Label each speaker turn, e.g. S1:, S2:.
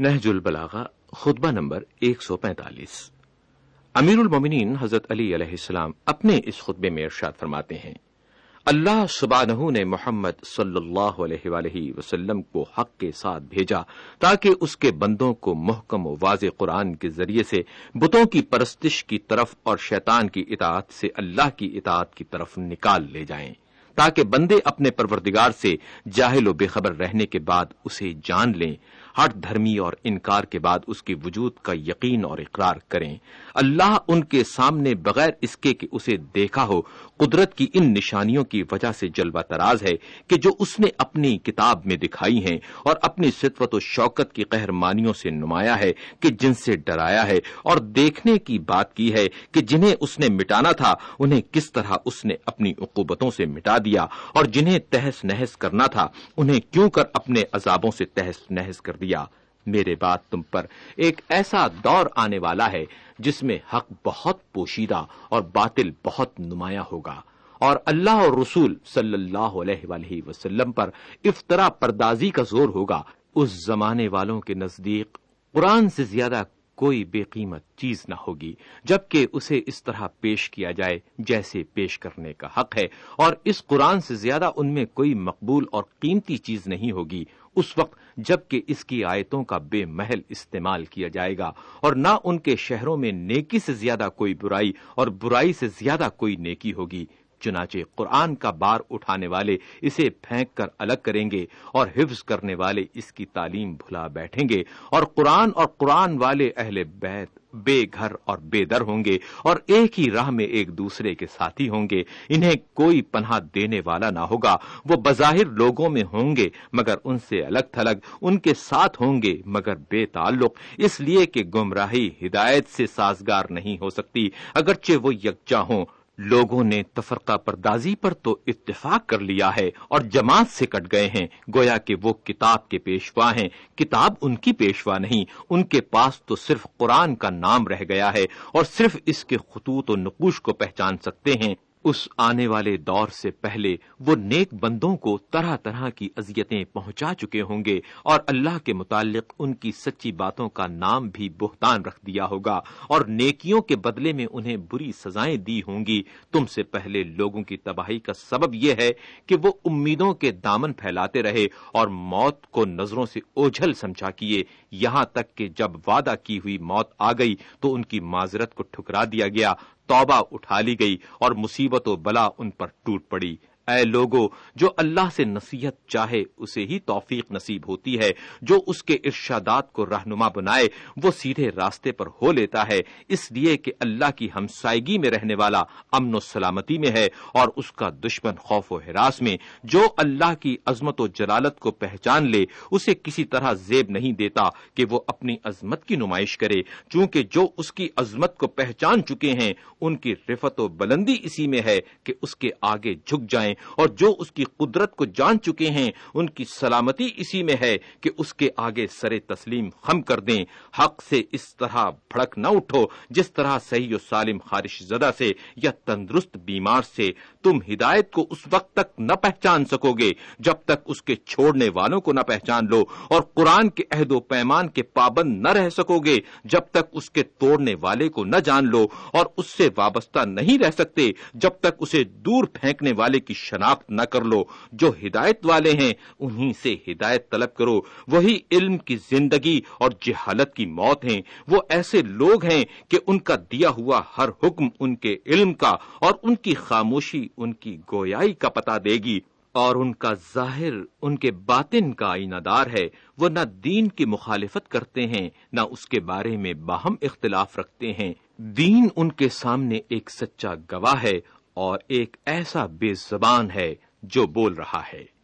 S1: نہج البلاغا خطبہ نمبر ایک سو پینتالیس۔ امیر المومنین حضرت علی علیہ السلام اپنے اس خطبے میں ارشاد فرماتے ہیں، اللہ سبحانہ نے محمد صلی اللہ علیہ وآلہ وسلم کو حق کے ساتھ بھیجا تاکہ اس کے بندوں کو محکم و واضح قرآن کے ذریعے سے بتوں کی پرستش کی طرف اور شیطان کی اطاعت سے اللہ کی اطاعت کی طرف نکال لے جائیں، تاکہ بندے اپنے پروردگار سے جاہل و بے خبر رہنے کے بعد اسے جان لیں۔ ہٹ دھرمی اور انکار کے بعد اس کے وجود کا یقین اور اقرار کریں۔ اللہ ان کے سامنے بغیر اس کے کہ اسے دیکھا ہو، قدرت کی ان نشانیوں کی وجہ سے جلوہ تراز ہے کہ جو اس نے اپنی کتاب میں دکھائی ہیں اور اپنی ستوت و شوکت کی قہرمانیوں سے نمایا ہے کہ جن سے ڈرایا ہے اور دیکھنے کی بات کی ہے کہ جنہیں اس نے مٹانا تھا، انہیں کس طرح اس نے اپنی عقوبتوں سے مٹا دیا اور جنہیں تہس نہس کرنا تھا، انہیں کیوں کر اپنے عذابوں سے تہس نہس کر دیا۔ میرے بات تم پر ایک ایسا دور آنے والا ہے جس میں حق بہت پوشیدہ اور باطل بہت نمایاں ہوگا۔ اور اللہ اور رسول صلی اللہ علیہ وآلہ وسلم پر افطرا پردازی کا زور ہوگا۔ اس زمانے والوں کے نزدیک قرآن سے زیادہ کوئی بے قیمت چیز نہ ہوگی، جبکہ اسے اس طرح پیش کیا جائے جیسے پیش کرنے کا حق ہے۔ اور اس قرآن سے زیادہ ان میں کوئی مقبول اور قیمتی چیز نہیں ہوگی۔ اس وقت جبکہ اس کی آیتوں کا بے محل استعمال کیا جائے گا اور نہ ان کے شہروں میں نیکی سے زیادہ کوئی برائی اور برائی سے زیادہ کوئی نیکی ہوگی چنانچہ قرآن کا بار اٹھانے والے اسے پھینک کر الگ کریں گے اور حفظ کرنے والے اس کی تعلیم بھلا بیٹھیں گے اور قرآن اور قرآن والے اہل بیت بے گھر اور بے در ہوں گے اور ایک ہی راہ میں ایک دوسرے کے ساتھی ہوں گے۔ انہیں کوئی پناہ دینے والا نہ ہوگا۔ وہ بظاہر لوگوں میں ہوں گے مگر ان سے الگ تھلگ، ان کے ساتھ ہوں گے مگر بے تعلق۔ اس لیے کہ گمراہی ہدایت سے سازگار نہیں ہو سکتی۔ اگرچہ وہ یکجا ہوں لوگوں نے تفرقہ پردازی پر تو اتفاق کر لیا ہے اور جماعت سے کٹ گئے ہیں۔ گویا کہ وہ کتاب کے پیشوا ہیں۔ کتاب ان کی پیشوا نہیں، ان کے پاس تو صرف قرآن کا نام رہ گیا ہے اور صرف اس کے خطوط و نقوش کو پہچان سکتے ہیں۔ اس آنے والے دور سے پہلے وہ نیک بندوں کو طرح طرح کی اذیتیں پہنچا چکے ہوں گے اور اللہ کے متعلق ان کی سچی باتوں کا نام بھی بہتان رکھ دیا ہوگا اور نیکیوں کے بدلے میں انہیں بری سزائیں دی ہوں گی۔ تم سے پہلے لوگوں کی تباہی کا سبب یہ ہے کہ وہ امیدوں کے دامن پھیلاتے رہے اور موت کو نظروں سے اوجھل سمجھا کیے۔ یہاں تک کہ جب وعدہ کی ہوئی موت آ گئی تو ان کی معذرت کو ٹھکرا دیا گیا۔ توبہ اٹھا لی گئی اور مصیبت و بلا ان پر ٹوٹ پڑی۔ اے لوگو، جو اللہ سے نصیحت چاہے، اسے ہی توفیق نصیب ہوتی ہے۔ جو اس کے ارشادات کو رہنما بنائے، وہ سیدھے راستے پر ہو لیتا ہے۔ اس لیے کہ اللہ کی ہمسائیگی میں رہنے والا امن و سلامتی میں ہے اور اس کا دشمن خوف و حراس میں۔ جو اللہ کی عظمت و جلالت کو پہچان لے، اسے کسی طرح زیب نہیں دیتا کہ وہ اپنی عظمت کی نمائش کرے۔ چونکہ جو اس کی عظمت کو پہچان چکے ہیں، ان کی رفت و بلندی اسی میں ہے کہ اس کے آگے جھک جائیں۔ اور جو اس کی قدرت کو جان چکے ہیں، ان کی سلامتی اسی میں ہے کہ اس کے آگے سر تسلیم خم کر دیں۔ حق سے اس طرح بھڑک نہ اٹھو، جس طرح صحیح و سالم خارش زدہ سے یا تندرست بیمار سے۔ تم ہدایت کو اس وقت تک نہ پہچان سکو گے، جب تک اس کے چھوڑنے والوں کو نہ پہچان لو اور قرآن کے عہد و پیمان کے پابند نہ رہ سکو گے، جب تک اس کے توڑنے والے کو نہ جان لو۔ اور اس سے وابستہ نہیں رہ سکتے، جب تک اسے دور پھینکنے والے کی شناخت نہ کر لو، جو ہدایت والے ہیں انہی سے ہدایت طلب کرو۔ وہی علم کی زندگی اور جہالت کی موت ہیں۔ وہ ایسے لوگ ہیں کہ ان کا دیا ہوا ہر حکم ان کے علم کا اور ان کی خاموشی ان کی گویائی کا پتہ دے گی۔ اور ان کا ظاہر ان کے باطن کا آئینہ دار ہے۔ وہ نہ دین کی مخالفت کرتے ہیں، نہ اس کے بارے میں باہم اختلاف رکھتے ہیں۔ دین ان کے سامنے ایک سچا گواہ ہے اور ایک ایسا بے زبان ہے جو بول رہا ہے۔